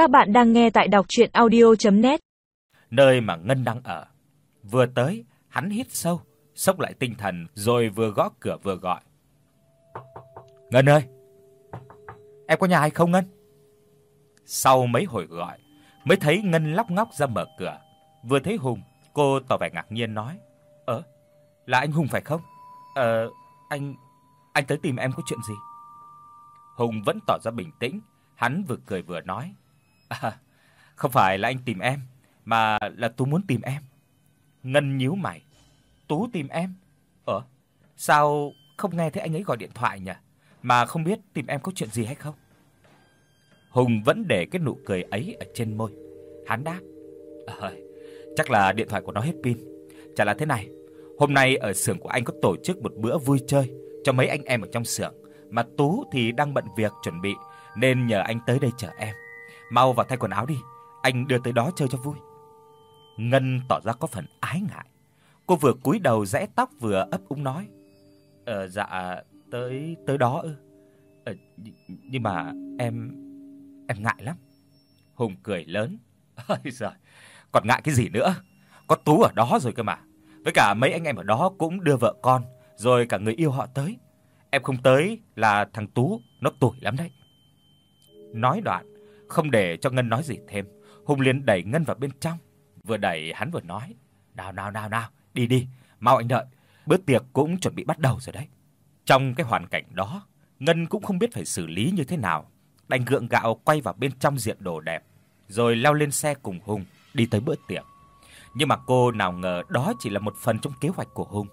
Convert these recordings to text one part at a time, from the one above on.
Các bạn đang nghe tại đọc audio net Nơi mà Ngân đang ở. Vừa tới, hắn hít sâu, sốc lại tinh thần rồi vừa gõ cửa vừa gọi. "Ngân ơi, em có nhà hay không Ngân?" Sau mấy hồi gọi, mới thấy Ngân lóc ngóc ra mở cửa. Vừa thấy Hùng, cô tỏ vẻ ngạc nhiên nói: "Ơ, là anh Hùng phải không? Ờ, anh anh tới tìm em có chuyện gì?" Hùng vẫn tỏ ra bình tĩnh, hắn vừa cười vừa nói: "À, không phải là anh tìm em, mà là Tú muốn tìm em." Ngân nhíu mày. "Tú tìm em? Ờ, sao không nghe thấy anh ấy gọi điện thoại nhỉ? Mà không biết tìm em có chuyện gì hay không?" Hùng vẫn để cái nụ cười ấy ở trên môi. Hắn đáp: "Ờ, chắc là điện thoại của nó hết pin. Chả là thế này, hôm nay ở xưởng của anh có tổ chức một bữa vui chơi cho mấy anh em ở trong xưởng, mà Tú thì đang bận việc chuẩn bị nên nhờ anh tới đây chờ em. Mau vào thay quần áo đi, anh đưa tới đó chơi cho vui." Ngân tỏ ra có phần ái ngại. Cô vừa cúi đầu rẽ tóc vừa ấp úng nói: "Ờ dạ, tới tới đó ư? Ờ nhưng mà em em ngại lắm." Hùng cười lớn. "Ôi giời, còn ngại cái gì nữa? Có Tú ở đó rồi cơ mà. Với cả mấy anh em ở đó cũng đưa vợ con, rồi cả người yêu họ tới. Em không tới là thằng Tú nó tuổi lắm đấy." Nói đoạn, không để cho Ngân nói gì thêm, Hùng liền đẩy Ngân vào bên trong, vừa đẩy hắn vừa nói: "Nào nào nào nào, đi đi, mau anh đợi, bữa tiệc cũng chuẩn bị bắt đầu rồi đấy." Trong cái hoàn cảnh đó, Ngân cũng không biết phải xử lý như thế nào, đành gượng gạo quay vào bên trong diện đồ đẹp, rồi leo lên xe cùng Hùng đi tới bữa tiệc. Nhưng mà cô nào ngờ đó chỉ là một phần trong kế hoạch của Hùng.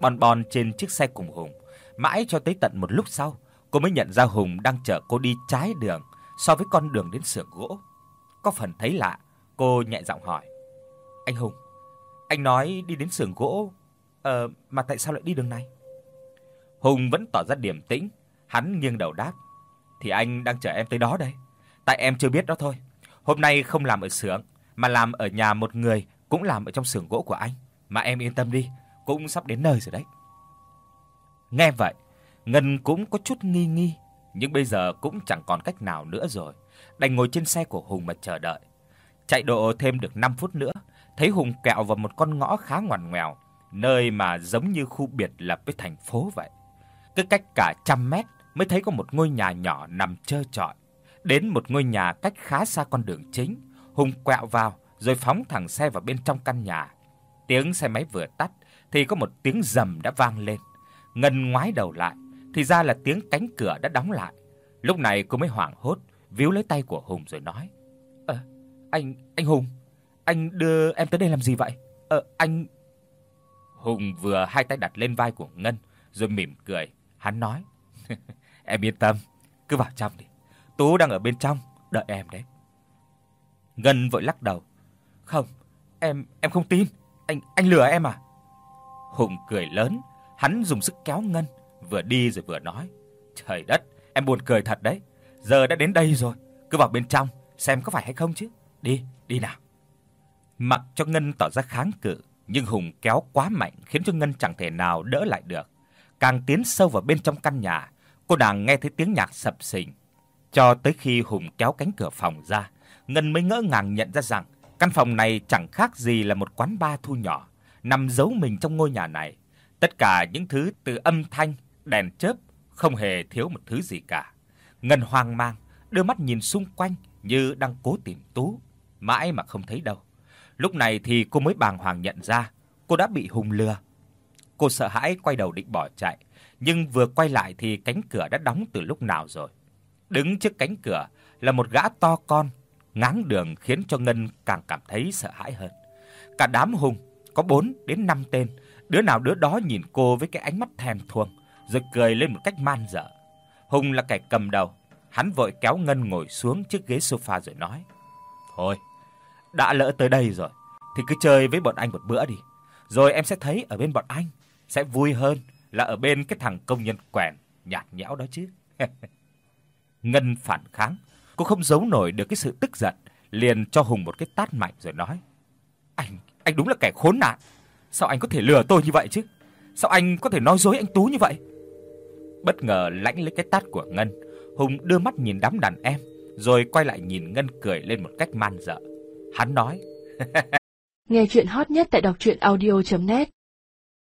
Bon bon trên chiếc xe cùng Hùng, mãi cho tới tận một lúc sau, cô mới nhận ra Hùng đang chở cô đi trái đường so với con đường đến xưởng gỗ. Có phần thấy lạ, cô nhẹ giọng hỏi: "Anh Hùng, anh nói đi đến xưởng gỗ, ờ mà tại sao lại đi đường này?" Hùng vẫn tỏ ra điềm tĩnh, hắn nghiêng đầu đáp: "Thì anh đang chờ em tới đó đây. Tại em chưa biết đó thôi. Hôm nay không làm ở xưởng mà làm ở nhà một người cũng làm ở trong xưởng gỗ của anh, mà em yên tâm đi, cũng sắp đến nơi rồi đấy." Nghe vậy, Ngân cũng có chút nghi nghi, nhưng bây giờ cũng chẳng còn cách nào nữa rồi, đành ngồi trên xe của Hùng mà chờ đợi. Chạy độ thêm được 5 phút nữa, thấy Hùng kẹo vào một con ngõ khá ngoằn ngoèo, nơi mà giống như khu biệt lập với thành phố vậy. Cứ cách cả trăm mét mới thấy có một ngôi nhà nhỏ nằm trơ trọi. Đến một ngôi nhà cách khá xa con đường chính, Hùng quẹo vào rồi phóng thẳng xe vào bên trong căn nhà. Tiếng xe máy vừa tắt thì có một tiếng rầm đã vang lên. Ngân ngoái đầu lại, thì ra là tiếng cánh cửa đã đóng lại. Lúc này cô mới hoảng hốt, víu lấy tay của Hùng rồi nói: "Ờ, anh anh Hùng, anh đưa em tới đây làm gì vậy? Ờ, anh" Hùng vừa hai tay đặt lên vai của Ngân, rồi mỉm cười, hắn nói: "Em yên tâm, cứ vào trong đi. Tú đang ở bên trong đợi em đấy." Ngân vội lắc đầu: "Không, em em không tin, anh anh lừa em à?" Hùng cười lớn, hắn dùng sức kéo Ngân, vừa đi rồi vừa nói: "Trời đất, em buồn cười thật đấy. Giờ đã đến đây rồi, cứ vào bên trong xem có phải hay không chứ. Đi, đi nào." Mặc cho Ngân tỏ ra kháng cự, nhưng Hùng kéo quá mạnh khiến cho Ngân chẳng thể nào đỡ lại được. Càng tiến sâu vào bên trong căn nhà, cô nàng nghe thấy tiếng nhạc sập sình. Cho tới khi Hùng kéo cánh cửa phòng ra, Ngân mới ngỡ ngàng nhận ra rằng căn phòng này chẳng khác gì là một quán bar thu nhỏ, nằm giấu mình trong ngôi nhà này. Tất cả những thứ từ âm thanh, đèn chớp không hề thiếu một thứ gì cả. Ngân hoang mang, đưa mắt nhìn xung quanh như đang cố tìm Tú, mãi mà không thấy đâu. Lúc này thì cô mới bàng hoàng nhận ra, cô đã bị Hùng lừa. Cô sợ hãi quay đầu định bỏ chạy, nhưng vừa quay lại thì cánh cửa đã đóng từ lúc nào rồi. Đứng trước cánh cửa là một gã to con, ngáng đường khiến cho Ngân càng cảm thấy sợ hãi hơn. Cả đám Hùng có 4 đến 5 tên, đứa nào đứa đó nhìn cô với cái ánh mắt thèm thuồng, rồi cười lên một cách man dợ. Hùng là kẻ cầm đầu, hắn vội kéo Ngân ngồi xuống chiếc ghế sofa rồi nói: "Thôi, đã lỡ tới đây rồi thì cứ chơi với bọn anh một bữa đi, rồi em sẽ thấy ở bên bọn anh sẽ vui hơn là ở bên cái thằng công nhân quèn nhạt nhẽo đó chứ." Ngân phản kháng, cô không giấu nổi được cái sự tức giận, liền cho Hùng một cái tát mạnh rồi nói: "Anh, anh đúng là kẻ khốn nạn. Sao anh có thể lừa tôi như vậy chứ? Sao anh có thể nói dối anh Tú như vậy?" Bất ngờ lãnh lấy cái tát của Ngân, Hùng đưa mắt nhìn đám đàn em, rồi quay lại nhìn Ngân cười lên một cách man dợ. Hắn nói: Nghe chuyện hot nhất tại đọc audio net